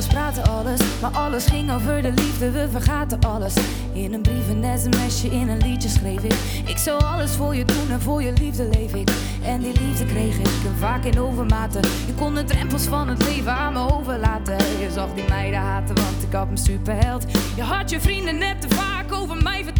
alles, praten alles. Maar alles ging over de liefde, we vergaten alles. In een brief, een sms'je, in een liedje schreef ik. Ik zou alles voor je doen en voor je liefde leef ik. En die liefde kreeg ik en vaak in overmaten. Je kon de drempels van het leven aan me overlaten. Je zag die meiden haten, want ik had me superheld. Je had je vrienden net te vaak over mij verteld.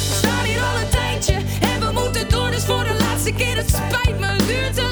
laatste keer, het spijt me.